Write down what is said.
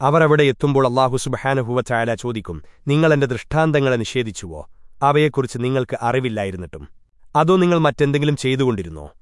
അവർ അവിടെ എത്തുമ്പോൾ അള്ളാഹു സുബഹാനുഭൂവച്ചായാല ചോദിക്കും നിങ്ങളെന്റെ ദൃഷ്ടാന്തങ്ങളെ നിഷേധിച്ചുവോ? അവയെക്കുറിച്ച് നിങ്ങൾക്ക് അറിവില്ലായിരുന്നിട്ടും. അതോ നിങ്ങൾ മറ്റെന്തെങ്കിലും ചെയ്തുകൊണ്ടിരുന്നോ?